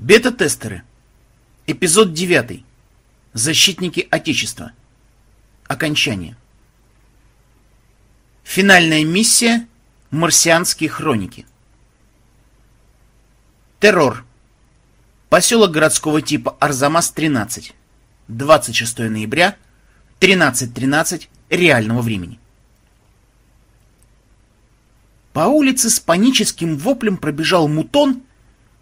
Бета-тестеры. Эпизод 9. Защитники Отечества. Окончание. Финальная миссия «Марсианские хроники». Террор. Поселок городского типа Арзамас-13. 26 ноября, 13.13 реального времени. По улице с паническим воплем пробежал мутон,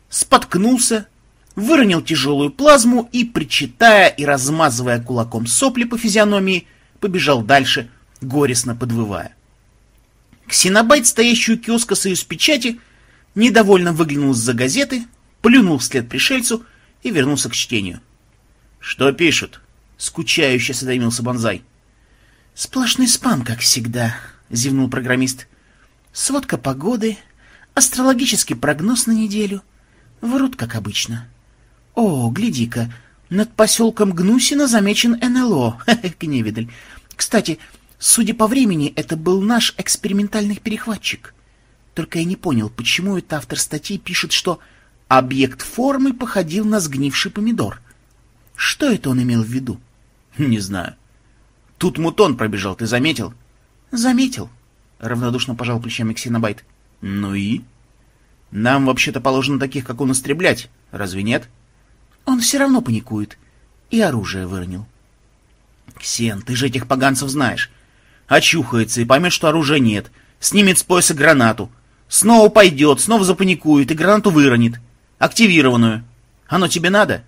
споткнулся, выронил тяжелую плазму и, причитая и размазывая кулаком сопли по физиономии, побежал дальше, горестно подвывая. Ксенобайт, стоящий у киоска «Союз печати», недовольно выглянул из-за газеты, плюнул вслед пришельцу и вернулся к чтению. «Что пишут?» — скучающе осведомился Бонзай. «Сплошной спам, как всегда», — зевнул программист. «Сводка погоды, астрологический прогноз на неделю. Врут, как обычно. О, гляди-ка, над поселком Гнусина замечен НЛО. Гневидель. Кстати, судя по времени, это был наш экспериментальный перехватчик. Только я не понял, почему это автор статьи пишет, что объект формы походил на сгнивший помидор. Что это он имел в виду? Не знаю. Тут мутон пробежал, ты заметил? Заметил. Равнодушно пожал плечами Ксенобайт. Ну и? Нам вообще-то положено таких, как он, истреблять, разве нет? Он все равно паникует. И оружие выронил. Ксен, ты же этих поганцев знаешь. Очухается и поймет, что оружия нет. Снимет с пояса гранату. Снова пойдет, снова запаникует и гранату выронит. Активированную. Оно тебе надо?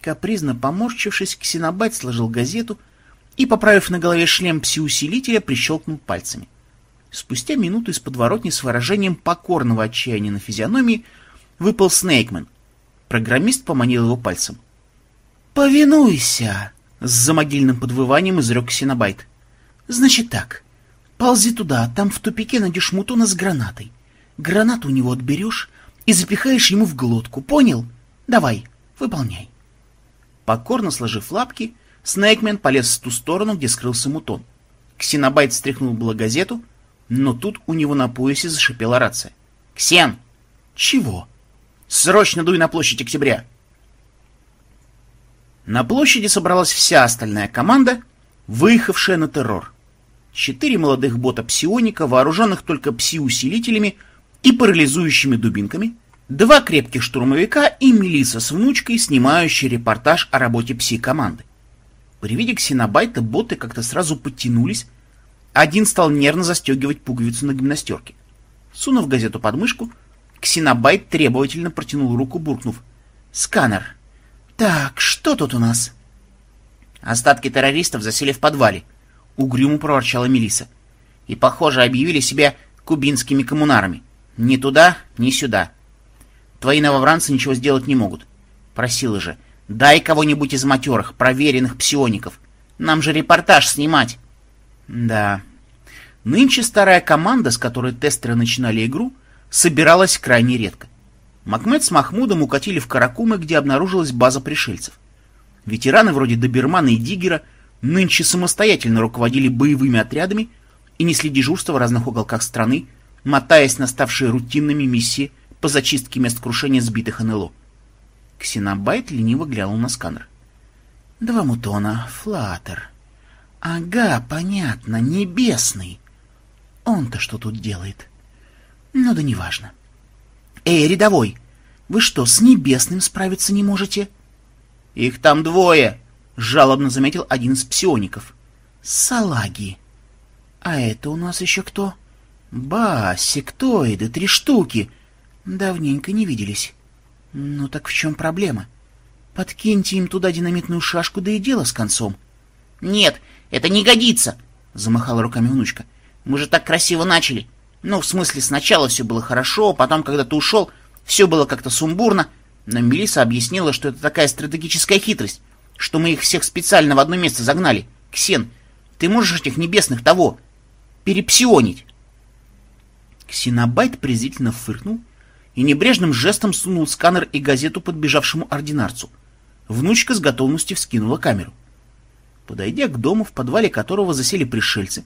Капризно поморщившись, Ксенобайт сложил газету и, поправив на голове шлем пси-усилителя, прищелкнул пальцами. Спустя минуту из подворотни с выражением покорного отчаяния на физиономии выпал Снейкмен. Программист поманил его пальцем. «Повинуйся!» — с замогильным подвыванием изрек Синобайт. «Значит так, ползи туда, там в тупике найдешь мутона с гранатой. Гранату у него отберешь и запихаешь ему в глотку, понял? Давай, выполняй». Покорно сложив лапки, Снейкмен полез в ту сторону, где скрылся мутон. Ксенобайт стряхнул было газету — но тут у него на поясе зашипела рация. «Ксен!» «Чего?» «Срочно дуй на площадь Октября!» На площади собралась вся остальная команда, выехавшая на террор. Четыре молодых бота-псионика, вооруженных только пси-усилителями и парализующими дубинками, два крепких штурмовика и милиса с внучкой, снимающие репортаж о работе пси-команды. При виде ксенобайта боты как-то сразу подтянулись, один стал нервно застегивать пуговицу на гимнастерке. Сунув газету под мышку, Ксенобайт требовательно протянул руку, буркнув. «Сканер. Так, что тут у нас?» Остатки террористов засели в подвале, — угрюмо проворчала Мелиса. И, похоже, объявили себя кубинскими коммунарами. Ни туда, ни сюда. Твои новобранцы ничего сделать не могут. Просила же, дай кого-нибудь из матерых, проверенных псиоников. Нам же репортаж снимать. Да. Нынче старая команда, с которой тестеры начинали игру, собиралась крайне редко. Макмед с Махмудом укатили в Каракумы, где обнаружилась база пришельцев. Ветераны вроде Добермана и Диггера нынче самостоятельно руководили боевыми отрядами и несли дежурство в разных уголках страны, мотаясь на ставшие рутинными миссии по зачистке мест крушения сбитых НЛО. Ксенобайт лениво глянул на сканер. «Два мутона, флаттер», Ага, понятно, небесный. Он-то что тут делает? Ну да неважно. Эй, рядовой, вы что, с небесным справиться не можете? Их там двое, жалобно заметил один из псиоников. Салаги. А это у нас еще кто? Ба, сектоиды, три штуки. Давненько не виделись. Ну так в чем проблема? Подкиньте им туда динамитную шашку, да и дело с концом. Нет, это не годится, замахала руками внучка. Мы же так красиво начали. Ну, в смысле, сначала все было хорошо, потом, когда ты ушел, все было как-то сумбурно. Но Мелиса объяснила, что это такая стратегическая хитрость, что мы их всех специально в одно место загнали. Ксен, ты можешь этих небесных того перепсионить? Ксенобайт презрительно фыркнул и небрежным жестом сунул сканер и газету подбежавшему ординарцу. Внучка с готовностью вскинула камеру. Подойдя к дому, в подвале которого засели пришельцы,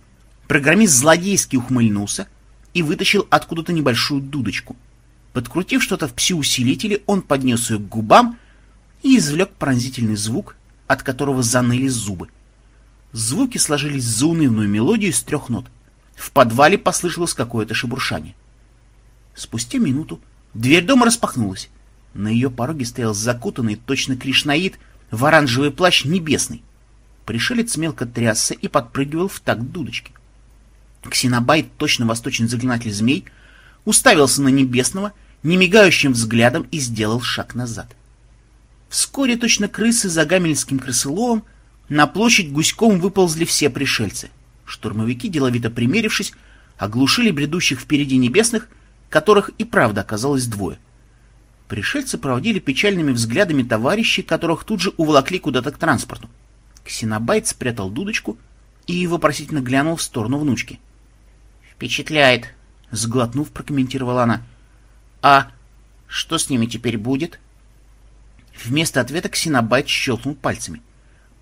программист злодейски ухмыльнулся и вытащил откуда-то небольшую дудочку. Подкрутив что-то в пси-усилителе, он поднес ее к губам и извлек пронзительный звук, от которого заныли зубы. Звуки сложились в заунывную мелодию из трех нот. В подвале послышалось какое-то шебуршание. Спустя минуту дверь дома распахнулась. На ее пороге стоял закутанный, точно кришнаид, в оранжевый плащ небесный. Пришелец мелко трясся и подпрыгивал в такт дудочки. Ксенобайт, точно восточный заклинатель змей, уставился на небесного, немигающим взглядом и сделал шаг назад. Вскоре точно крысы за гамельским крысыловом на площадь гуськом выползли все пришельцы. Штурмовики, деловито примерившись, оглушили бредущих впереди небесных, которых и правда оказалось двое. Пришельцы проводили печальными взглядами товарищей, которых тут же уволокли куда-то к транспорту. Ксенобайт спрятал дудочку и вопросительно глянул в сторону внучки. «Впечатляет», — сглотнув, прокомментировала она. «А что с ними теперь будет?» Вместо ответа Ксенобайт щелкнул пальцами.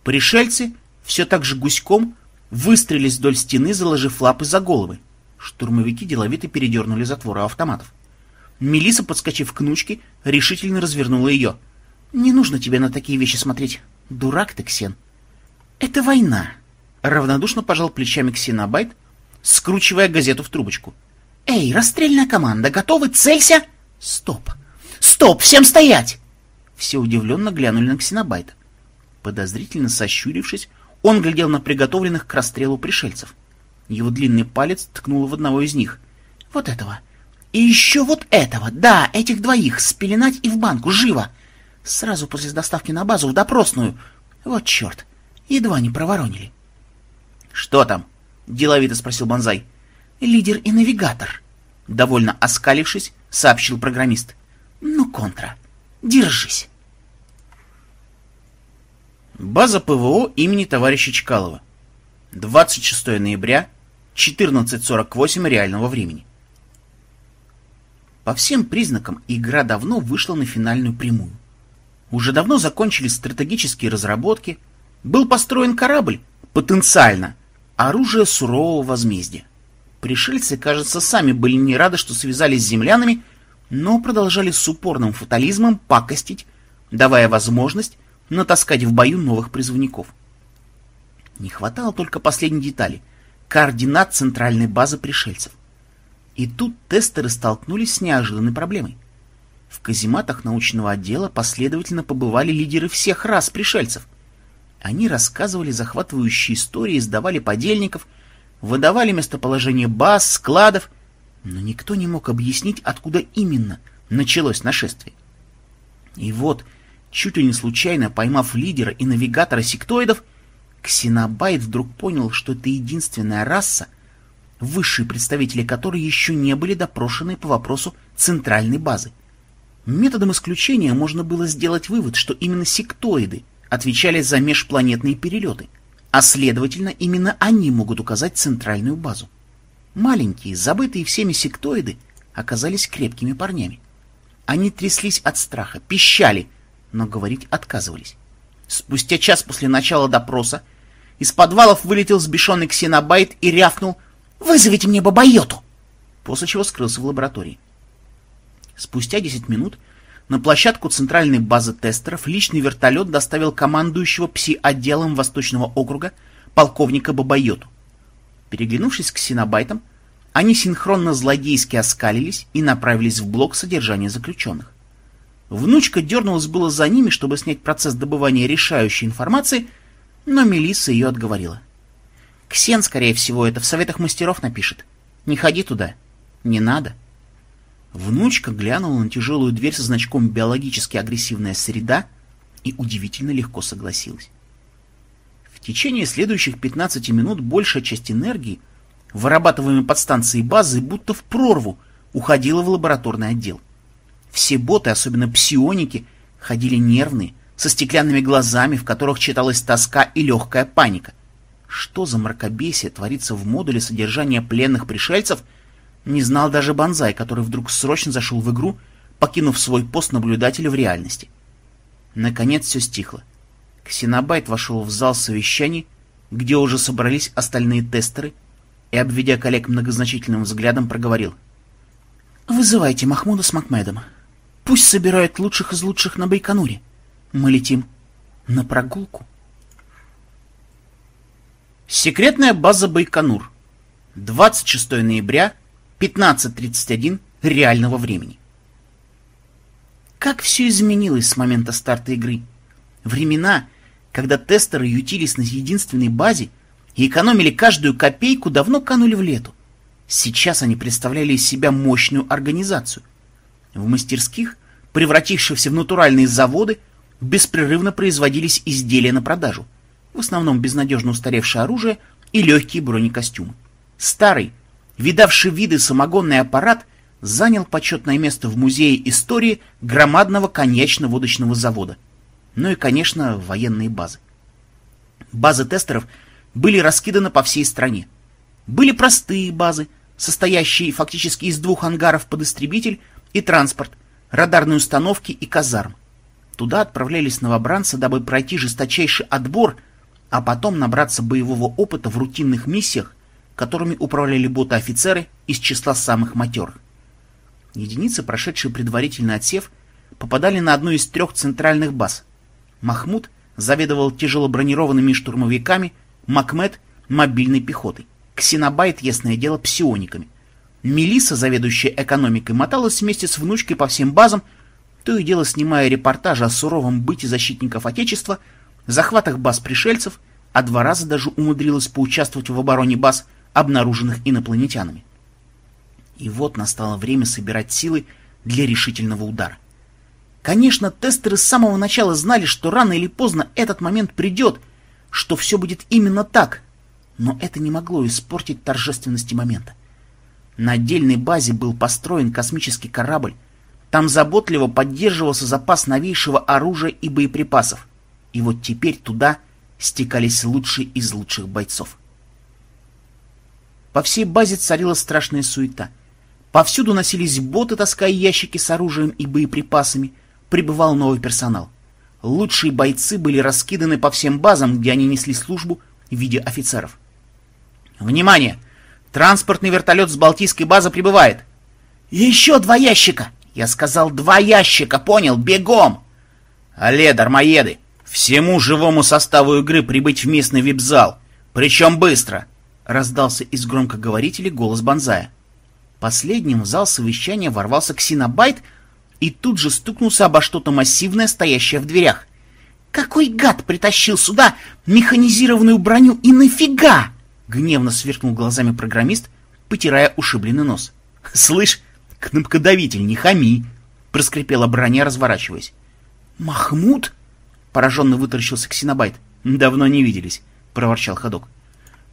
Пришельцы все так же гуськом выстрелились вдоль стены, заложив лапы за головы. Штурмовики деловито передернули затворы автоматов. Мелиса, подскочив к внучке, решительно развернула ее. «Не нужно тебе на такие вещи смотреть. Дурак ты, Ксен». «Это война», — равнодушно пожал плечами Ксенобайт, скручивая газету в трубочку. «Эй, расстрельная команда, готовы? Целься!» «Стоп! Стоп! Всем стоять!» Все удивленно глянули на Ксенобайта. Подозрительно сощурившись, он глядел на приготовленных к расстрелу пришельцев. Его длинный палец ткнул в одного из них. «Вот этого! И еще вот этого! Да, этих двоих! Спеленать и в банку! Живо! Сразу после доставки на базу в допросную! Вот черт! Едва не проворонили!» «Что там?» — деловито спросил Бонзай. «Лидер и навигатор», — довольно оскалившись, сообщил программист. «Ну, контра, держись». База ПВО имени товарища Чкалова. 26 ноября, 14.48 реального времени. По всем признакам игра давно вышла на финальную прямую. Уже давно закончились стратегические разработки, был построен корабль, потенциально, оружие сурового возмездия. Пришельцы, кажется, сами были не рады, что связались с землянами, но продолжали с упорным фатализмом пакостить, давая возможность натаскать в бою новых призывников. Не хватало только последней детали — координат центральной базы пришельцев. И тут тестеры столкнулись с неожиданной проблемой. В казематах научного отдела последовательно побывали лидеры всех рас пришельцев. Они рассказывали захватывающие истории, сдавали подельников, выдавали местоположение баз, складов, но никто не мог объяснить, откуда именно началось нашествие. И вот Чуть ли не случайно поймав лидера и навигатора сектоидов, Ксенобайт вдруг понял, что это единственная раса, высшие представители которой еще не были допрошены по вопросу центральной базы. Методом исключения можно было сделать вывод, что именно сектоиды отвечали за межпланетные перелеты, а следовательно, именно они могут указать центральную базу. Маленькие, забытые всеми сектоиды оказались крепкими парнями. Они тряслись от страха, пищали, но говорить отказывались. Спустя час после начала допроса из подвалов вылетел сбешенный ксенобайт и рявкнул «Вызовите мне бабайоту!» после чего скрылся в лаборатории. Спустя 10 минут на площадку центральной базы тестеров личный вертолет доставил командующего пси-отделом Восточного округа полковника Бабайоту. Переглянувшись к синобайтам, они синхронно злодейски оскалились и направились в блок содержания заключенных. Внучка дернулась было за ними, чтобы снять процесс добывания решающей информации, но Мелисса ее отговорила. «Ксен, скорее всего, это в советах мастеров напишет. Не ходи туда. Не надо». Внучка глянула на тяжелую дверь со значком «Биологически агрессивная среда» и удивительно легко согласилась. В течение следующих 15 минут большая часть энергии, вырабатываемой подстанцией базы, будто в прорву, уходила в лабораторный отдел. Все боты, особенно псионики, ходили нервные, со стеклянными глазами, в которых читалась тоска и легкая паника. Что за мракобесие творится в модуле содержания пленных пришельцев, не знал даже Бонзай, который вдруг срочно зашел в игру, покинув свой пост наблюдателя в реальности. Наконец все стихло. Ксенобайт вошел в зал совещаний, где уже собрались остальные тестеры, и, обведя коллег многозначительным взглядом, проговорил. Вызывайте Махмуда с Макмедом. Пусть собирают лучших из лучших на Байконуре. Мы летим на прогулку. Секретная база Байконур. 26 ноября, 15.31 реального времени. Как все изменилось с момента старта игры. Времена, когда тестеры ютились на единственной базе и экономили каждую копейку, давно канули в лету. Сейчас они представляли из себя мощную организацию. В мастерских, превратившихся в натуральные заводы, беспрерывно производились изделия на продажу, в основном безнадежно устаревшее оружие и легкие бронекостюмы. Старый, видавший виды самогонный аппарат занял почетное место в Музее истории громадного коньячно-водочного завода, ну и, конечно, военные базы. Базы тестеров были раскиданы по всей стране. Были простые базы, состоящие фактически из двух ангаров под истребитель и транспорт, радарные установки и казарм. Туда отправлялись новобранцы, дабы пройти жесточайший отбор, а потом набраться боевого опыта в рутинных миссиях, которыми управляли боты-офицеры из числа самых матерых. Единицы, прошедшие предварительный отсев, попадали на одну из трех центральных баз. Махмуд заведовал тяжело бронированными штурмовиками, Макмед — мобильной пехотой. Ксенобайт, ясное дело, псиониками. Мелиса, заведующая экономикой, моталась вместе с внучкой по всем базам, то и дело снимая репортажи о суровом быте защитников Отечества, захватах баз пришельцев, а два раза даже умудрилась поучаствовать в обороне баз, обнаруженных инопланетянами. И вот настало время собирать силы для решительного удара. Конечно, тестеры с самого начала знали, что рано или поздно этот момент придет, что все будет именно так, но это не могло испортить торжественности момента. На отдельной базе был построен космический корабль, там заботливо поддерживался запас новейшего оружия и боеприпасов, и вот теперь туда стекались лучшие из лучших бойцов. По всей базе царила страшная суета. Повсюду носились боты, таская ящики с оружием и боеприпасами, прибывал новый персонал. Лучшие бойцы были раскиданы по всем базам, где они несли службу в виде офицеров. «Внимание! Транспортный вертолет с Балтийской базы прибывает!» «Еще два ящика!» «Я сказал два ящика, понял? Бегом!» «Алле, дармоеды! Всему живому составу игры прибыть в местный вип-зал! Причем быстро!» Раздался из громкоговорителей голос Бонзая. Последним в зал совещания ворвался Ксенобайт и тут же стукнулся обо что-то массивное, стоящее в дверях. «Какой гад притащил сюда механизированную броню и нафига?» Гневно сверкнул глазами программист, потирая ушибленный нос. «Слышь, кнопкодавитель, не хами!» — проскрипела броня, разворачиваясь. «Махмуд?» — пораженно вытаращился Ксенобайт. «Давно не виделись», — проворчал ходок.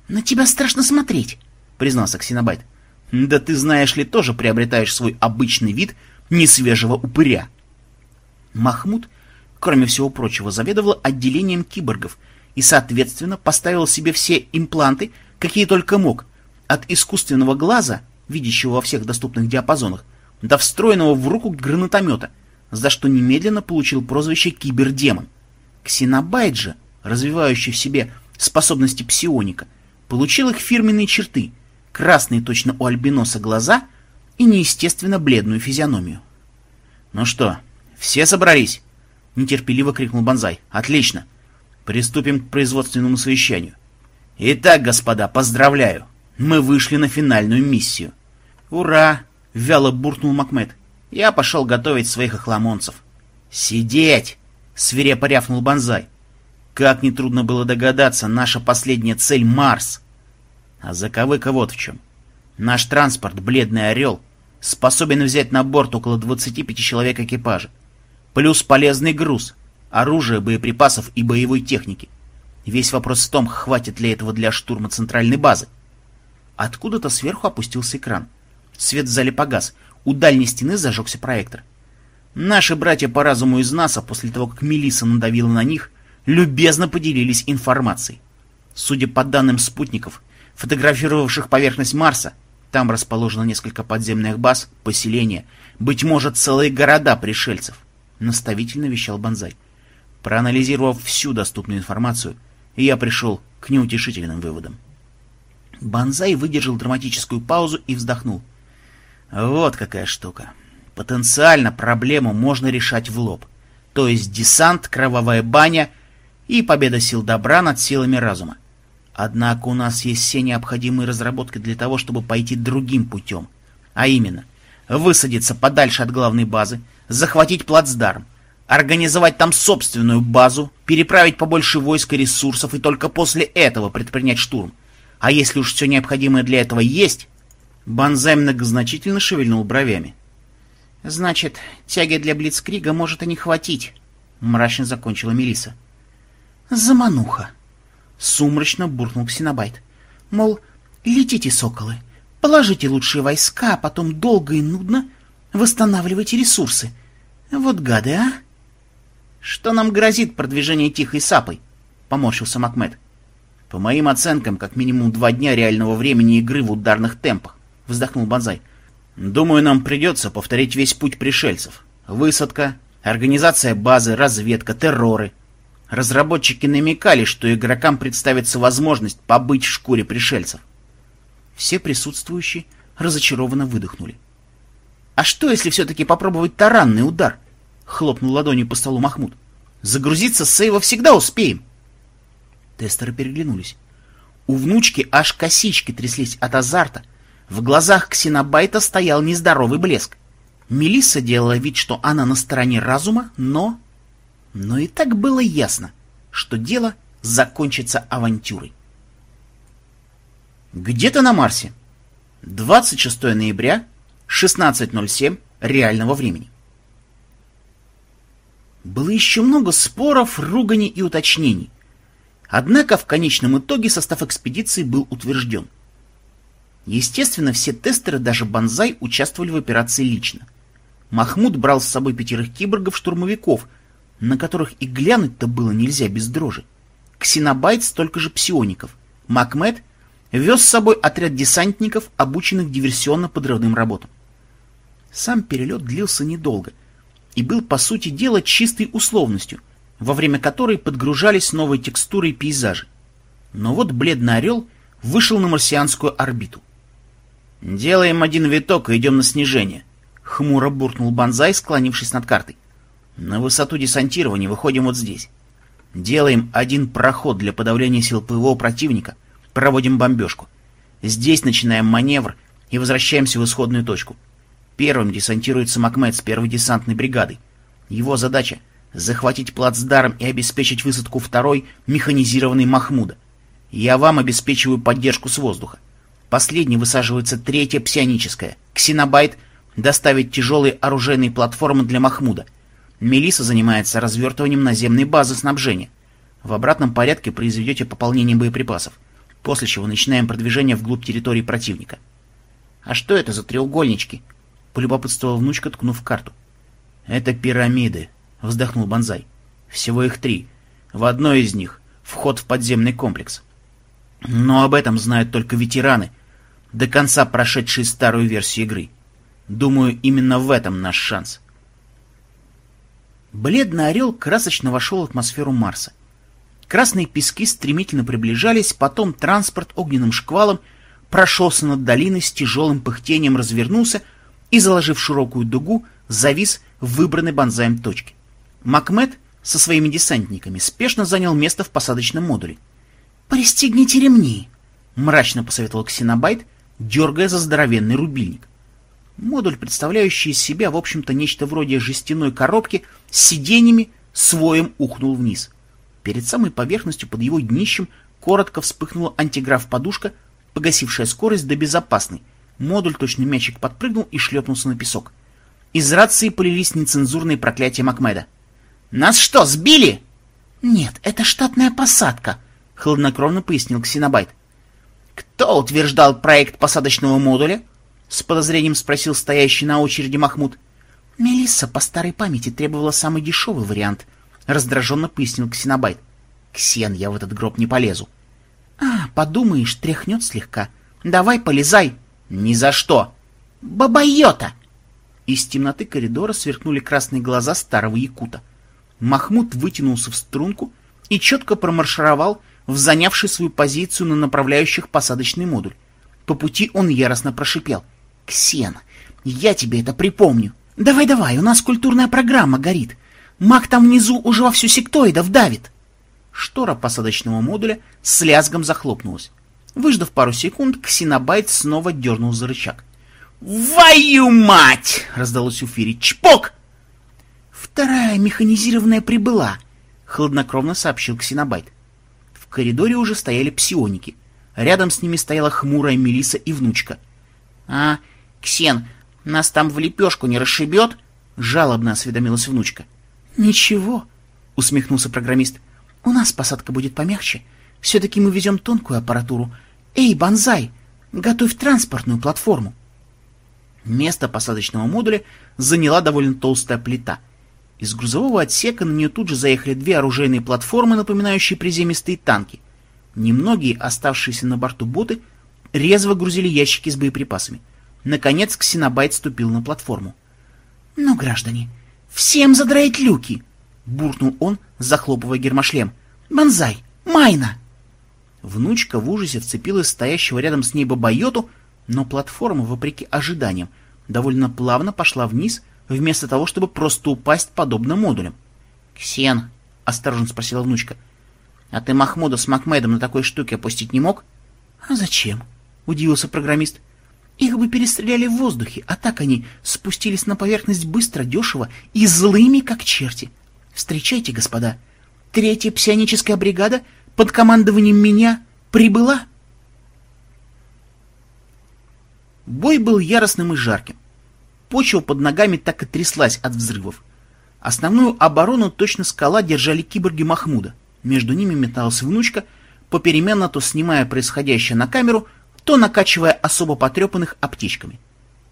«На тебя страшно смотреть», — признался Ксенобайт. «Да ты, знаешь ли, тоже приобретаешь свой обычный вид несвежего упыря». Махмуд, кроме всего прочего, заведовал отделением киборгов и, соответственно, поставил себе все импланты, какие только мог, от искусственного глаза, видящего во всех доступных диапазонах, до встроенного в руку гранатомета, за что немедленно получил прозвище Кибердемон. Ксенобайт же, развивающий в себе способности псионика, получил их фирменные черты, красные точно у альбиноса глаза и неестественно бледную физиономию. «Ну что, все собрались?» — нетерпеливо крикнул Бонзай. «Отлично! Приступим к производственному совещанию. Итак, господа, поздравляю. Мы вышли на финальную миссию. Ура! Вяло буркнул Макмед. Я пошел готовить своих охламонцев. Сидеть! Свирепо рявкнул Бонзай. Как нетрудно было догадаться, наша последняя цель — Марс. А заковыка вот в чем. Наш транспорт, Бледный Орел, способен взять на борт около 25 человек экипажа. Плюс полезный груз, оружие, боеприпасов и боевой техники. Весь вопрос в том, хватит ли этого для штурма центральной базы. Откуда-то сверху опустился экран. Свет в зале погас. У дальней стены зажегся проектор. Наши братья по разуму из НАСА, после того, как Мелиса надавила на них, любезно поделились информацией. Судя по данным спутников, фотографировавших поверхность Марса, там расположено несколько подземных баз, поселения, быть может, целые города пришельцев, наставительно вещал Бонзай. Проанализировав всю доступную информацию, я пришел к неутешительным выводам. Банзай выдержал драматическую паузу и вздохнул. Вот какая штука. Потенциально проблему можно решать в лоб. То есть десант, кровавая баня и победа сил добра над силами разума. Однако у нас есть все необходимые разработки для того, чтобы пойти другим путем. А именно, высадиться подальше от главной базы, захватить плацдарм, организовать там собственную базу, переправить побольше войск и ресурсов и только после этого предпринять штурм. А если уж все необходимое для этого есть... Банзай многозначительно шевельнул бровями. «Значит, тяги для Блицкрига может и не хватить», — мрачно закончила Мелиса. «Замануха!» — сумрачно буркнул Ксенобайт. «Мол, летите, соколы, положите лучшие войска, а потом долго и нудно восстанавливайте ресурсы. Вот гады, а!» «Что нам грозит продвижение тихой сапой?» — поморщился Макмед. «По моим оценкам, как минимум два дня реального времени игры в ударных темпах», — вздохнул Бонзай. «Думаю, нам придется повторить весь путь пришельцев. Высадка, организация базы, разведка, терроры. Разработчики намекали, что игрокам представится возможность побыть в шкуре пришельцев». Все присутствующие разочарованно выдохнули. «А что, если все-таки попробовать таранный удар?» — хлопнул ладонью по столу Махмуд. «Загрузиться с сейва всегда успеем!» Тестеры переглянулись. У внучки аж косички тряслись от азарта. В глазах Ксенобайта стоял нездоровый блеск. Мелисса делала вид, что она на стороне разума, но... Но и так было ясно, что дело закончится авантюрой. Где-то на Марсе. 26 ноября, 16.07 реального времени. Было еще много споров, руганий и уточнений. Однако в конечном итоге состав экспедиции был утвержден. Естественно, все тестеры, даже Банзай, участвовали в операции лично. Махмуд брал с собой пятерых киборгов-штурмовиков, на которых и глянуть-то было нельзя без дрожи. Ксенобайт столько же псиоников. Макмед вез с собой отряд десантников, обученных диверсионно-подрывным работам. Сам перелет длился недолго — и был, по сути дела, чистой условностью, во время которой подгружались новые текстуры и пейзажи. Но вот бледный орел вышел на марсианскую орбиту. «Делаем один виток и идем на снижение», — хмуро буркнул Банзай, склонившись над картой. «На высоту десантирования выходим вот здесь. Делаем один проход для подавления сил ПВО противника, проводим бомбежку. Здесь начинаем маневр и возвращаемся в исходную точку. Первым десантируется Макмед с первой десантной бригадой. Его задача — захватить плацдарм и обеспечить высадку второй механизированной Махмуда. Я вам обеспечиваю поддержку с воздуха. Последней высаживается третья псионическая. Ксенобайт доставит тяжелые оружейные платформы для Махмуда. Мелиса занимается развертыванием наземной базы снабжения. В обратном порядке произведете пополнение боеприпасов, после чего начинаем продвижение вглубь территории противника. А что это за треугольнички? — полюбопытствовала внучка, ткнув карту. «Это пирамиды», — вздохнул Бонзай. «Всего их три. В одной из них — вход в подземный комплекс. Но об этом знают только ветераны, до конца прошедшие старую версию игры. Думаю, именно в этом наш шанс». Бледный орел красочно вошел в атмосферу Марса. Красные пески стремительно приближались, потом транспорт огненным шквалом прошелся над долиной с тяжелым пыхтением, развернулся — и, заложив широкую дугу, завис в выбранной банзаем точке. Макмед со своими десантниками спешно занял место в посадочном модуле. «Пристегните ремни!» — мрачно посоветовал Ксенобайт, дергая за здоровенный рубильник. Модуль, представляющий из себя, в общем-то, нечто вроде жестяной коробки с сиденьями, своем ухнул вниз. Перед самой поверхностью под его днищем коротко вспыхнула антиграф-подушка, погасившая скорость до безопасной, Модуль, точно мячик, подпрыгнул и шлепнулся на песок. Из рации полились нецензурные проклятия Макмеда. «Нас что, сбили?» «Нет, это штатная посадка», — хладнокровно пояснил Ксенобайт. «Кто утверждал проект посадочного модуля?» — с подозрением спросил стоящий на очереди Махмуд. «Мелисса по старой памяти требовала самый дешевый вариант», — раздраженно пояснил Ксенобайт. «Ксен, я в этот гроб не полезу». «А, подумаешь, тряхнет слегка. Давай, полезай!» «Ни за что!» «Бабайота!» Из темноты коридора сверкнули красные глаза старого якута. Махмуд вытянулся в струнку и четко промаршировал в занявший свою позицию на направляющих посадочный модуль. По пути он яростно прошипел. «Ксен, Я тебе это припомню. Давай-давай, у нас культурная программа горит. Маг там внизу уже во всю сектоидов давит. Штора посадочного модуля с лязгом захлопнулась. Выждав пару секунд, Ксенобайт снова дернул за рычаг. «Вою мать!» — раздалось у Фири. «Чпок!» «Вторая механизированная прибыла», — хладнокровно сообщил Ксенобайт. В коридоре уже стояли псионики. Рядом с ними стояла хмурая Мелиса и внучка. «А, Ксен, нас там в лепешку не расшибет?» — жалобно осведомилась внучка. «Ничего», — усмехнулся программист. «У нас посадка будет помягче. Все-таки мы везем тонкую аппаратуру. Эй, Банзай, готовь транспортную платформу». Место посадочного модуля заняла довольно толстая плита. Из грузового отсека на нее тут же заехали две оружейные платформы, напоминающие приземистые танки. Немногие оставшиеся на борту боты резво грузили ящики с боеприпасами. Наконец Ксенобайт ступил на платформу. — Ну, граждане, всем задраить люки! — буркнул он, захлопывая гермошлем. — Банзай! Майна! Внучка в ужасе вцепилась стоящего рядом с ней бабайоту, но платформа, вопреки ожиданиям, довольно плавно пошла вниз, вместо того, чтобы просто упасть подобно модулям. — Ксен, — осторожно спросила внучка, — а ты Махмуда с Макмедом на такой штуке опустить не мог? — А зачем? — удивился программист. — Их бы перестреляли в воздухе, а так они спустились на поверхность быстро, дешево и злыми, как черти. Встречайте, господа. Третья псионическая бригада под командованием меня прибыла. — Бой был яростным и жарким. Почва под ногами так и тряслась от взрывов. Основную оборону точно скала держали киборги Махмуда. Между ними металась внучка, попеременно то снимая происходящее на камеру, то накачивая особо потрепанных аптечками.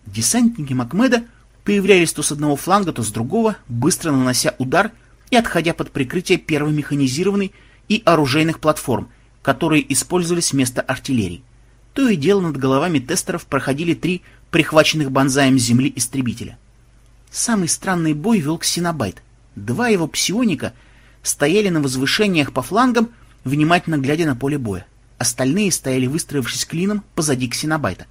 Десантники Макмеда появлялись то с одного фланга, то с другого, быстро нанося удар и отходя под прикрытие первой механизированной и оружейных платформ, которые использовались вместо артиллерии. То и дело над головами тестеров проходили три прихваченных банзаем земли истребителя. Самый странный бой вел Ксенобайт. Два его псионика стояли на возвышениях по флангам, внимательно глядя на поле боя. Остальные стояли, выстроившись клином, позади Ксенобайта.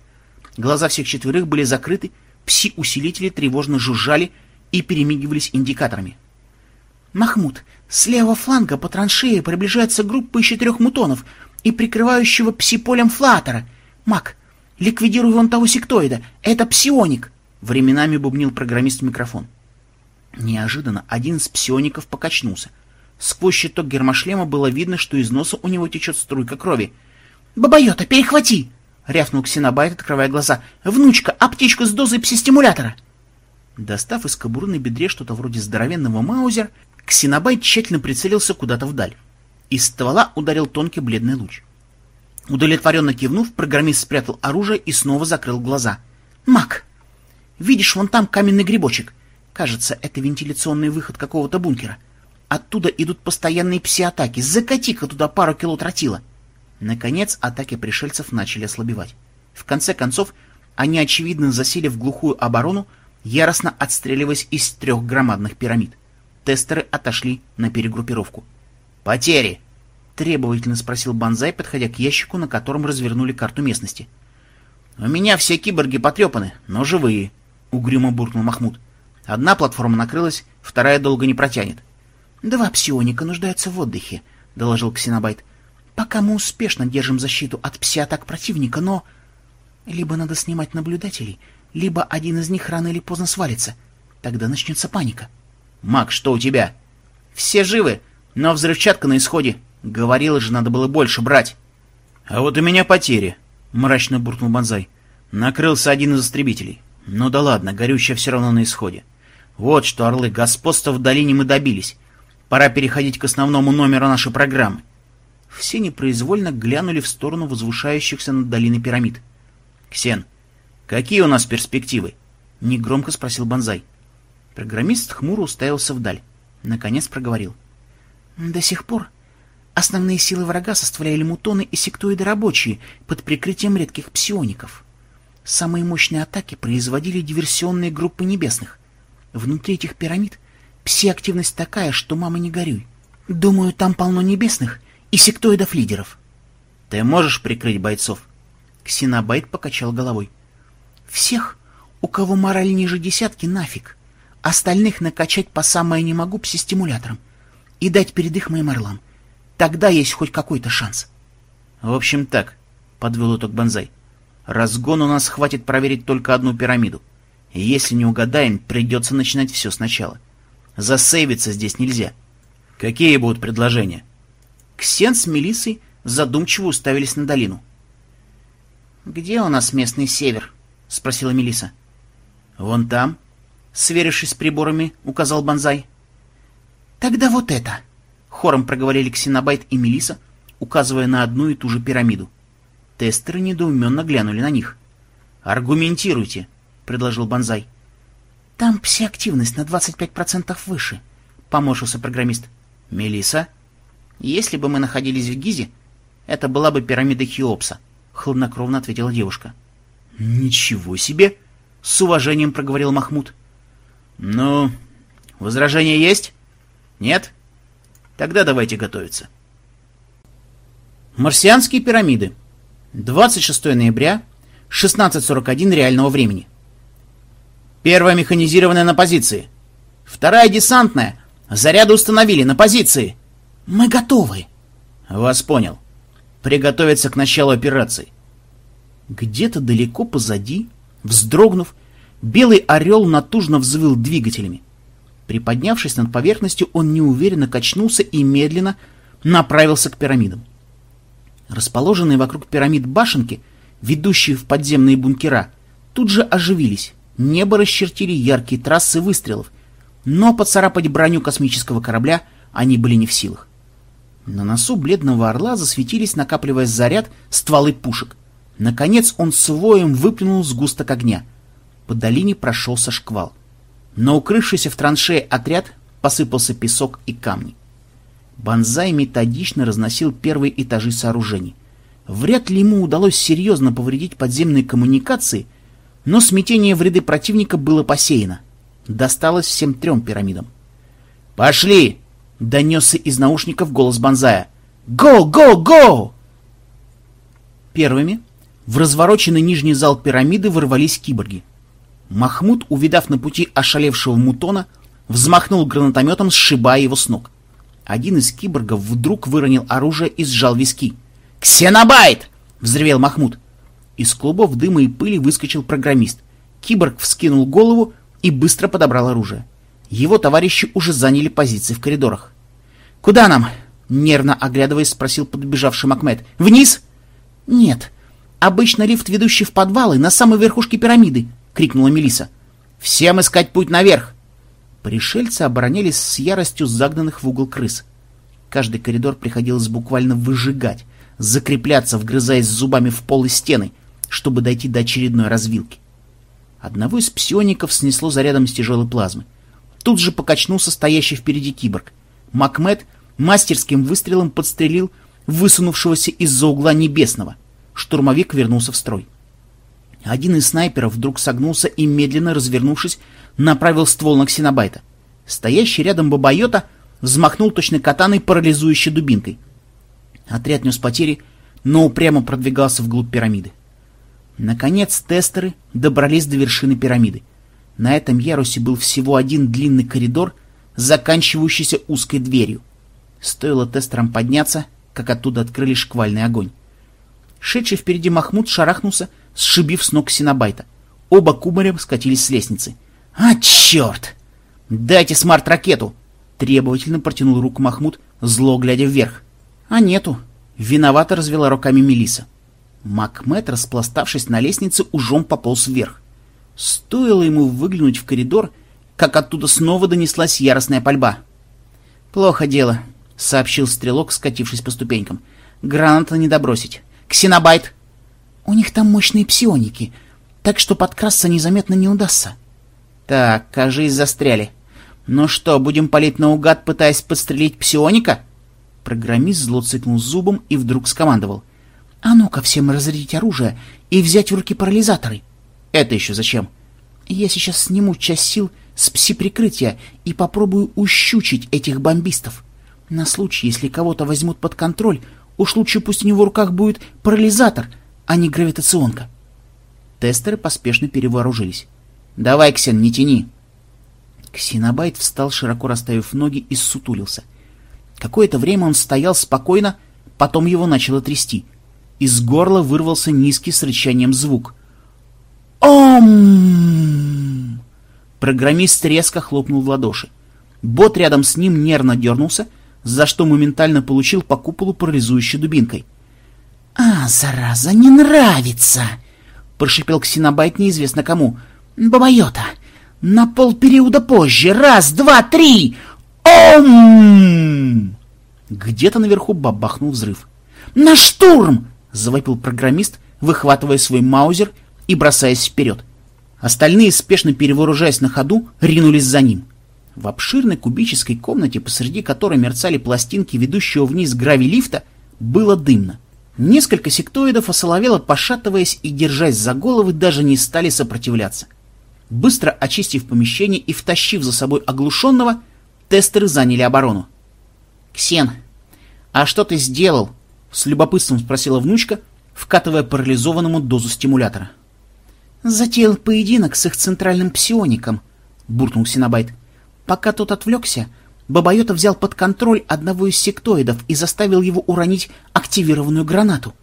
Глаза всех четверых были закрыты, пси-усилители тревожно жужжали и перемигивались индикаторами. «Махмуд, с левого фланга по траншее приближается группа из четырех мутонов и прикрывающего пси-полем флатера. Мак, ликвидируй вон того сектоида, это псионик!» Временами бубнил программист в микрофон. Неожиданно один из псиоников покачнулся. Сквозь щиток гермошлема было видно, что из носа у него течет струйка крови. «Бабайота, перехвати!» — рявкнул Ксенобайт, открывая глаза. «Внучка, аптечку с дозой псистимулятора!» Достав из кобуры на бедре что-то вроде здоровенного маузера, Ксенобайт тщательно прицелился куда-то вдаль. Из ствола ударил тонкий бледный луч. Удовлетворенно кивнув, программист спрятал оружие и снова закрыл глаза. «Мак, видишь, вон там каменный грибочек. Кажется, это вентиляционный выход какого-то бункера. Оттуда идут постоянные пси-атаки. Закати-ка туда пару кило тротила». Наконец, атаки пришельцев начали ослабевать. В конце концов, они, очевидно, засели в глухую оборону, яростно отстреливаясь из трех громадных пирамид. Тестеры отошли на перегруппировку. «Потери!» — требовательно спросил Банзай, подходя к ящику, на котором развернули карту местности. «У меня все киборги потрепаны, но живые», — угрюмо буркнул Махмуд. «Одна платформа накрылась, вторая долго не протянет». «Два псионика нуждаются в отдыхе», — доложил Ксенобайт. «Пока мы успешно держим защиту от пси-атак противника, но...» «Либо надо снимать наблюдателей, либо один из них рано или поздно свалится. Тогда начнется паника». «Мак, что у тебя?» «Все живы, но взрывчатка на исходе. Говорила же, надо было больше брать». «А вот у меня потери», — мрачно буркнул Бонзай. «Накрылся один из истребителей. Ну да ладно, горючее все равно на исходе. Вот что, орлы, господства в долине мы добились. Пора переходить к основному номеру нашей программы». Все непроизвольно глянули в сторону возвышающихся над долиной пирамид. «Ксен, какие у нас перспективы?» — негромко спросил Бонзай. Программист хмуро уставился вдаль. Наконец проговорил. До сих пор основные силы врага составляли мутоны и сектоиды рабочие под прикрытием редких псиоников. Самые мощные атаки производили диверсионные группы небесных. Внутри этих пирамид пси-активность такая, что мама не горюй. Думаю, там полно небесных и сектоидов-лидеров. Ты можешь прикрыть бойцов? Ксенобайт покачал головой. Всех У кого мораль ниже десятки, нафиг. Остальных накачать по самое не могу пси-стимулятором и дать передых моим орлам. Тогда есть хоть какой-то шанс. В общем так, подвел итог Бонзай. Разгон у нас хватит проверить только одну пирамиду. Если не угадаем, придется начинать все сначала. Засейвиться здесь нельзя. Какие будут предложения? Ксен с Мелиссой задумчиво уставились на долину. «Где у нас местный север?» — спросила Мелиса. «Вон там», — сверившись с приборами, указал Бонзай. «Тогда вот это!» — хором проговорили Ксенобайт и Мелиса, указывая на одну и ту же пирамиду. Тестеры недоуменно глянули на них. «Аргументируйте», — предложил Бонзай. «Там псиактивность на 25% выше», — поморщился программист. Мелиса, «Если бы мы находились в Гизе, это была бы пирамида Хеопса», — хладнокровно ответила девушка. «Ничего себе!» — с уважением проговорил Махмуд. «Ну, возражения есть?» Нет? Тогда давайте готовиться. Марсианские пирамиды. 26 ноября, 16.41 реального времени. Первая механизированная на позиции. Вторая десантная. Заряды установили на позиции. Мы готовы. Вас понял. Приготовиться к началу операции. Где-то далеко позади, вздрогнув, белый орел натужно взвыл двигателями. Приподнявшись над поверхностью, он неуверенно качнулся и медленно направился к пирамидам. Расположенные вокруг пирамид башенки, ведущие в подземные бункера, тут же оживились. Небо расчертили яркие трассы выстрелов, но поцарапать броню космического корабля они были не в силах. На носу бледного орла засветились, накапливаясь заряд, стволы пушек. Наконец он своем выплюнул сгусток огня. По долине прошелся шквал. На укрывшийся в траншее отряд посыпался песок и камни. Бонзай методично разносил первые этажи сооружений. Вряд ли ему удалось серьезно повредить подземные коммуникации, но смятение в ряды противника было посеяно. Досталось всем трем пирамидам. «Пошли!» — донесся из наушников голос Бонзая. «Го! Го! Го!» Первыми в развороченный нижний зал пирамиды ворвались киборги. Махмуд, увидав на пути ошалевшего мутона, взмахнул гранатометом, сшибая его с ног. Один из киборгов вдруг выронил оружие и сжал виски. «Ксенобайт!» — взревел Махмуд. Из клубов дыма и пыли выскочил программист. Киборг вскинул голову и быстро подобрал оружие. Его товарищи уже заняли позиции в коридорах. «Куда нам?» — нервно оглядываясь, спросил подбежавший Макмед. «Вниз?» «Нет. Обычно лифт, ведущий в подвалы, на самой верхушке пирамиды», — крикнула Мелиса. «Всем искать путь наверх!» Пришельцы оборонялись с яростью загнанных в угол крыс. Каждый коридор приходилось буквально выжигать, закрепляться, вгрызаясь зубами в пол и стены, чтобы дойти до очередной развилки. Одного из псиоников снесло зарядом с тяжелой плазмы. Тут же покачнулся стоящий впереди киборг. Макмед мастерским выстрелом подстрелил высунувшегося из-за угла небесного. Штурмовик вернулся в строй. Один из снайперов вдруг согнулся и, медленно развернувшись, направил ствол на ксенобайта. Стоящий рядом бабайота взмахнул точно катаной парализующей дубинкой. Отряд нес потери, но упрямо продвигался вглубь пирамиды. Наконец тестеры добрались до вершины пирамиды. На этом ярусе был всего один длинный коридор, заканчивающийся узкой дверью. Стоило тестерам подняться, как оттуда открыли шквальный огонь. Шедший впереди Махмуд шарахнулся, сшибив с ног Синабайта. Оба кубарем скатились с лестницы. «А, черт! Дайте смарт-ракету!» Требовательно протянул руку Махмуд, зло глядя вверх. «А нету!» Виновато развела руками Мелиса. Макмед, распластавшись на лестнице, ужом пополз вверх. Стоило ему выглянуть в коридор, как оттуда снова донеслась яростная пальба. «Плохо дело», — сообщил стрелок, скатившись по ступенькам. «Граната не добросить. Ксенобайт!» У них там мощные псионики, так что подкрасться незаметно не удастся. Так, кажись, застряли. Ну что, будем палить наугад, пытаясь подстрелить псионика? Программист зло цыкнул зубом и вдруг скомандовал. А ну-ка всем разрядить оружие и взять в руки парализаторы. Это еще зачем? Я сейчас сниму часть сил с пси-прикрытия и попробую ущучить этих бомбистов. На случай, если кого-то возьмут под контроль, уж лучше пусть у него в руках будет парализатор — а не гравитационка. Тестеры поспешно перевооружились. Давай, Ксен, не тяни. Ксенобайт встал, широко расставив ноги, и ссутулился. Какое-то время он стоял спокойно, потом его начало трясти. Из горла вырвался низкий с рычанием звук. «Ом!» Программист резко хлопнул в ладоши. Бот рядом с ним нервно дернулся, за что моментально получил по куполу парализующей дубинкой. «А, зараза, не нравится!» — прошипел Ксенобайт неизвестно кому. «Бабайота! На полпериода позже! Раз, два, три! Ом!» Где-то наверху бабахнул взрыв. «На штурм!» — завопил программист, выхватывая свой маузер и бросаясь вперед. Остальные, спешно перевооружаясь на ходу, ринулись за ним. В обширной кубической комнате, посреди которой мерцали пластинки ведущего вниз гравилифта, было дымно. Несколько сектоидов осоловело, пошатываясь и держась за головы, даже не стали сопротивляться. Быстро очистив помещение и втащив за собой оглушенного, тестеры заняли оборону. «Ксен, а что ты сделал?» — с любопытством спросила внучка, вкатывая парализованному дозу стимулятора. «Затеял поединок с их центральным псиоником», — буркнул Синабайт. Пока тот отвлекся, Бабайота взял под контроль одного из сектоидов и заставил его уронить активированную гранату.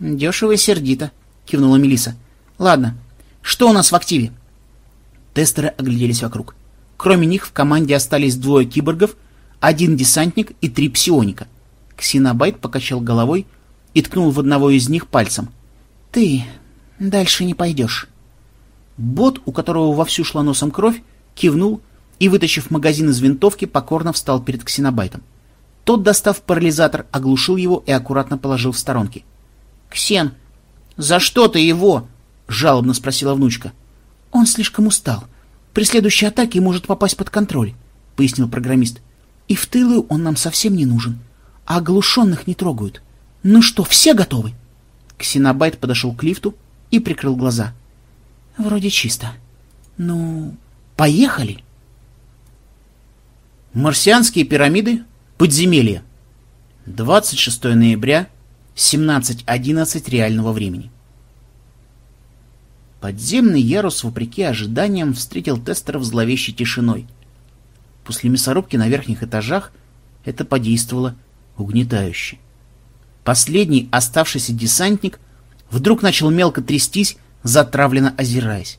«Дешево и сердито», — кивнула Мелиса. «Ладно, что у нас в активе?» Тестеры огляделись вокруг. Кроме них в команде остались двое киборгов, один десантник и три псионика. Ксенобайт покачал головой и ткнул в одного из них пальцем. «Ты дальше не пойдешь». Бот, у которого вовсю шла носом кровь, кивнул и, вытащив магазин из винтовки, покорно встал перед ксенобайтом. Тот, достав парализатор, оглушил его и аккуратно положил в сторонки. — Ксен, за что ты его? — жалобно спросила внучка. — Он слишком устал. При следующей атаке может попасть под контроль, — пояснил программист. — И в тылу он нам совсем не нужен. А оглушенных не трогают. Ну что, все готовы? Ксенобайт подошел к лифту и прикрыл глаза. — Вроде чисто. Ну, поехали! — Марсианские пирамиды. Подземелье. 26 ноября, 17.11 реального времени. Подземный ярус, вопреки ожиданиям, встретил тестеров зловещей тишиной. После мясорубки на верхних этажах это подействовало угнетающе. Последний оставшийся десантник вдруг начал мелко трястись, затравленно озираясь.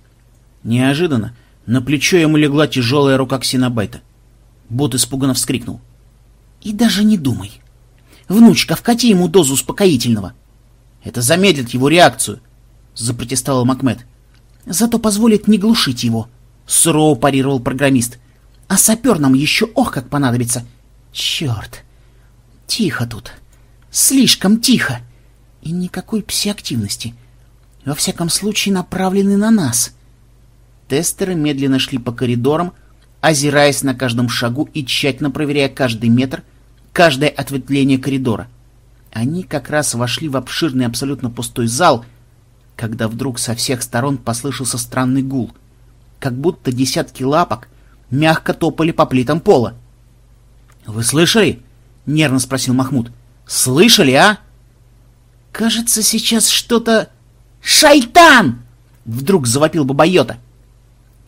Неожиданно на плечо ему легла тяжелая рука ксенобайта. Бот испуганно вскрикнул. «И даже не думай. Внучка, вкати ему дозу успокоительного». «Это замедлит его реакцию», — запротестовал Макмед. «Зато позволит не глушить его», — сурово парировал программист. «А сапер нам еще ох как понадобится. Черт! Тихо тут. Слишком тихо. И никакой псиактивности. Во всяком случае, направлены на нас». Тестеры медленно шли по коридорам, — озираясь на каждом шагу и тщательно проверяя каждый метр, каждое ответвление коридора. Они как раз вошли в обширный абсолютно пустой зал, когда вдруг со всех сторон послышался странный гул, как будто десятки лапок мягко топали по плитам пола. — Вы слышали? — нервно спросил Махмуд. — Слышали, а? — Кажется, сейчас что-то... — Шайтан! — вдруг завопил Бабайота. —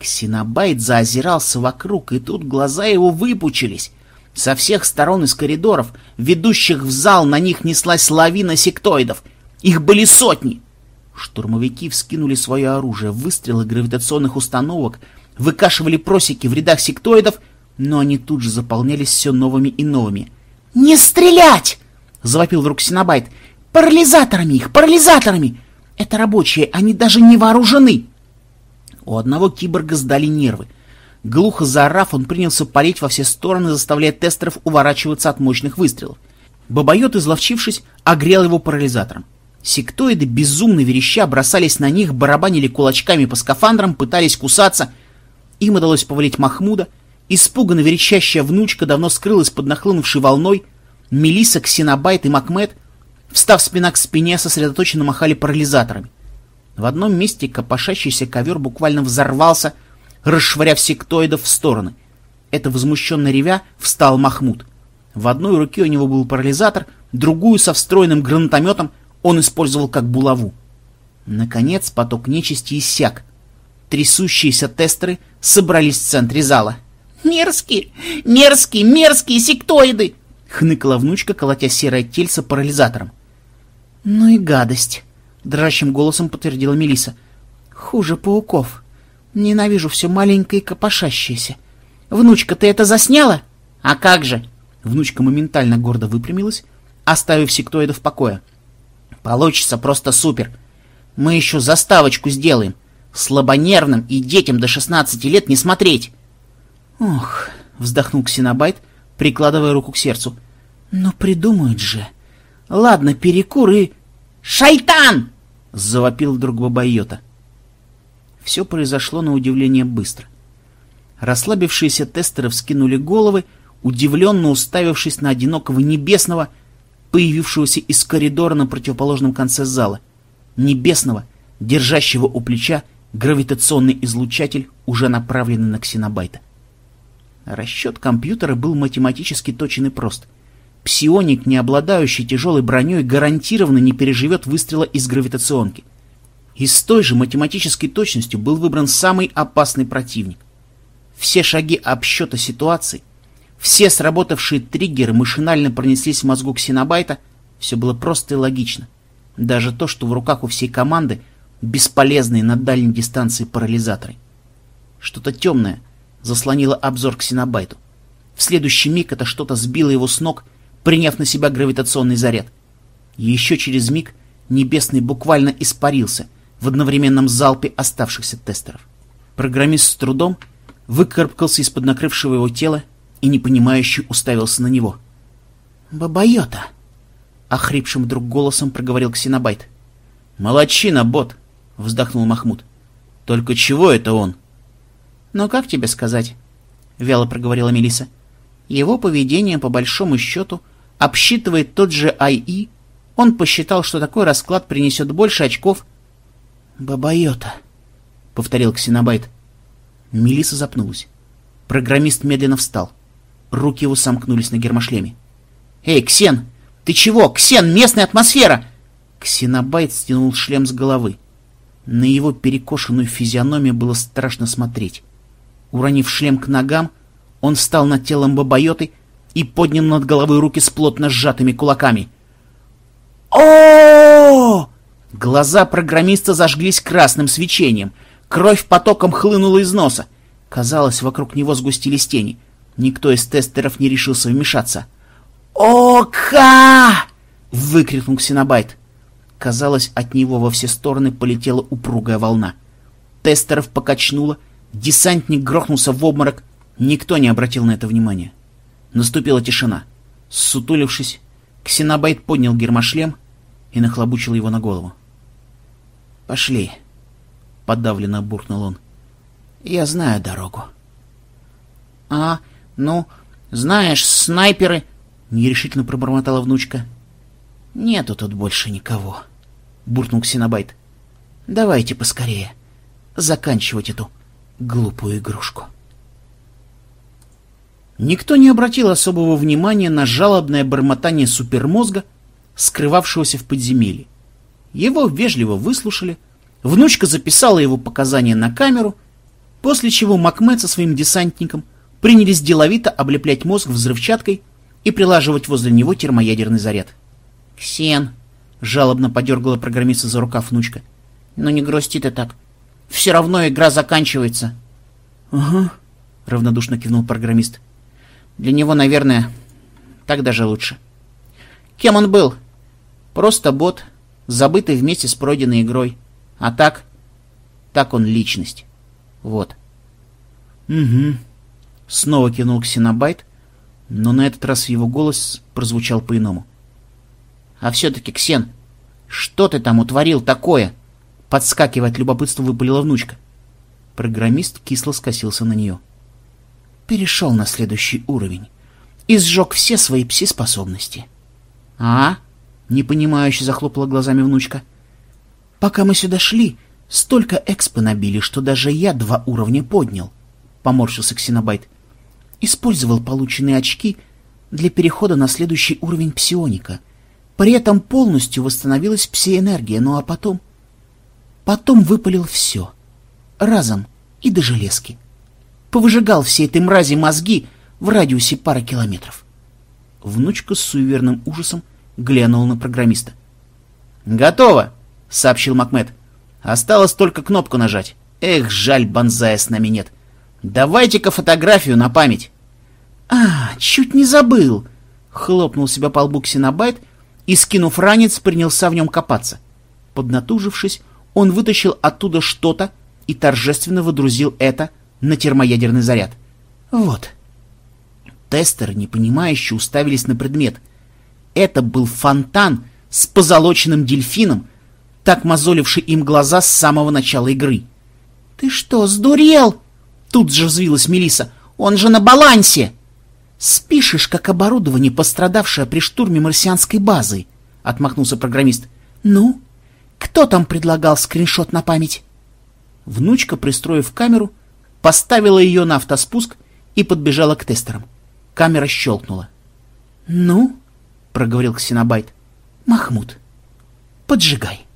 Ксенобайт заозирался вокруг, и тут глаза его выпучились. Со всех сторон из коридоров, ведущих в зал, на них неслась лавина сектоидов. Их были сотни. Штурмовики вскинули свое оружие, выстрелы гравитационных установок выкашивали просеки в рядах сектоидов, но они тут же заполнялись все новыми и новыми. «Не стрелять!» — завопил вдруг Синабайт. «Парализаторами их! Парализаторами! Это рабочие, они даже не вооружены!» У одного киборга сдали нервы. Глухо заорав, он принялся палить во все стороны, заставляя тестеров уворачиваться от мощных выстрелов. Бабайот, изловчившись, огрел его парализатором. Сектоиды, безумно вереща, бросались на них, барабанили кулачками по скафандрам, пытались кусаться. Им удалось повалить Махмуда. Испуганно верещащая внучка давно скрылась под нахлынувшей волной. Мелиса, Ксенобайт и Макмед, встав спина к спине, сосредоточенно махали парализаторами. В одном месте копошащийся ковер буквально взорвался, расшвыряв сектоидов в стороны. Это возмущенно ревя встал Махмуд. В одной руке у него был парализатор, другую со встроенным гранатометом он использовал как булаву. Наконец поток нечисти иссяк. Трясущиеся тестеры собрались в центре зала. «Мерзкие, мерзкие, мерзкие сектоиды!» — хныкала внучка, колотя серое тельце парализатором. «Ну и гадость!» — дрожащим голосом подтвердила Мелиса. «Хуже пауков. Ненавижу все маленькое и копошащееся. Внучка, ты это засняла?» «А как же?» Внучка моментально гордо выпрямилась, оставив сектоида в покое. «Получится просто супер. Мы еще заставочку сделаем. Слабонервным и детям до 16 лет не смотреть». «Ох», — вздохнул Ксенобайт, прикладывая руку к сердцу. «Но придумают же. Ладно, перекур и...» «Шайтан!» — завопил вдруг Бабайота. Все произошло на удивление быстро. Расслабившиеся тестеры вскинули головы, удивленно уставившись на одинокого небесного, появившегося из коридора на противоположном конце зала. Небесного, держащего у плеча гравитационный излучатель, уже направленный на ксенобайта. Расчет компьютера был математически точен и прост. Псионик, не обладающий тяжелой броней, гарантированно не переживет выстрела из гравитационки. И с той же математической точностью был выбран самый опасный противник. Все шаги обсчета ситуации, все сработавшие триггеры машинально пронеслись в мозгу ксенобайта, все было просто и логично. Даже то, что в руках у всей команды бесполезные на дальней дистанции парализаторы. Что-то темное заслонило обзор ксенобайту. В следующий миг это что-то сбило его с ног, приняв на себя гравитационный заряд. Еще через миг Небесный буквально испарился в одновременном залпе оставшихся тестеров. Программист с трудом выкарабкался из-под накрывшего его тела и непонимающе уставился на него. «Бабайота!» — охрипшим вдруг голосом проговорил Ксенобайт. «Молодчина, бот!» — вздохнул Махмуд. «Только чего это он?» «Ну, как тебе сказать?» — вяло проговорила Мелиса. «Его поведение, по большому счету, обсчитывает тот же АИ. Он посчитал, что такой расклад принесет больше очков». «Бабайота!» — повторил Ксенобайт. Мелиса запнулась. Программист медленно встал. Руки его сомкнулись на гермошлеме. «Эй, Ксен! Ты чего? Ксен, местная атмосфера!» Ксенобайт стянул шлем с головы. На его перекошенную физиономию было страшно смотреть. Уронив шлем к ногам, он встал над телом бабайоты и поднял над головой руки с плотно сжатыми кулаками. о Глаза программиста зажглись красным свечением. Кровь потоком хлынула из носа. Казалось, вокруг него сгустились тени — Никто из тестеров не решился вмешаться. «Ока!» — выкрикнул Ксенобайт. Казалось, от него во все стороны полетела упругая волна. Тестеров покачнуло, десантник грохнулся в обморок. Никто не обратил на это внимания. Наступила тишина. Сутулившись, Ксенобайт поднял гермошлем и нахлобучил его на голову. «Пошли», — подавленно буркнул он. «Я знаю дорогу». «А, «Ну, знаешь, снайперы...» — нерешительно пробормотала внучка. «Нету тут больше никого», — буркнул Ксенобайт. «Давайте поскорее заканчивать эту глупую игрушку». Никто не обратил особого внимания на жалобное бормотание супермозга, скрывавшегося в подземелье. Его вежливо выслушали, внучка записала его показания на камеру, после чего Макмед со своим десантником принялись деловито облеплять мозг взрывчаткой и прилаживать возле него термоядерный заряд. «Ксен!» — жалобно подергала программиста за рукав внучка. «Ну не грусти ты так. Все равно игра заканчивается». «Ага», — равнодушно кивнул программист. «Для него, наверное, так даже лучше». «Кем он был?» «Просто бот, забытый вместе с пройденной игрой. А так...» «Так он личность. Вот». «Угу», Снова кинул Ксенобайт, но на этот раз его голос прозвучал по-иному. «А все-таки, Ксен, что ты там утворил такое?» Подскакивая от любопытства, выпалила внучка. Программист кисло скосился на нее. Перешел на следующий уровень и сжег все свои пси-способности. «А?» — непонимающе захлопала глазами внучка. «Пока мы сюда шли, столько экспы набили, что даже я два уровня поднял», — поморщился Ксенобайт использовал полученные очки для перехода на следующий уровень псионика. При этом полностью восстановилась псиэнергия, ну а потом... Потом выпалил все. разом и до железки. Повыжигал все этой мрази мозги в радиусе пары километров. Внучка с суеверным ужасом глянула на программиста. «Готово!» — сообщил Макмед. «Осталось только кнопку нажать. Эх, жаль, банзая с нами нет. Давайте-ка фотографию на память!» «А, чуть не забыл!» — хлопнул себя по лбу Ксенобайт и, скинув ранец, принялся в нем копаться. Поднатужившись, он вытащил оттуда что-то и торжественно выдрузил это на термоядерный заряд. «Вот». Тестеры, непонимающе, уставились на предмет. Это был фонтан с позолоченным дельфином, так мозоливший им глаза с самого начала игры. «Ты что, сдурел?» Тут же взвилась Мелиса. «Он же на балансе!» «Спишешь, как оборудование, пострадавшее при штурме марсианской базы», — отмахнулся программист. «Ну, кто там предлагал скриншот на память?» Внучка, пристроив камеру, поставила ее на автоспуск и подбежала к тестерам. Камера щелкнула. «Ну?» — проговорил Ксенобайт. «Махмуд, поджигай».